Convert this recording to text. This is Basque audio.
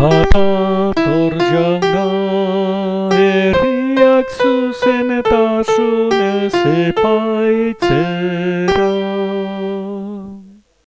Bahara jauna herriak zuzen eta epaitzen.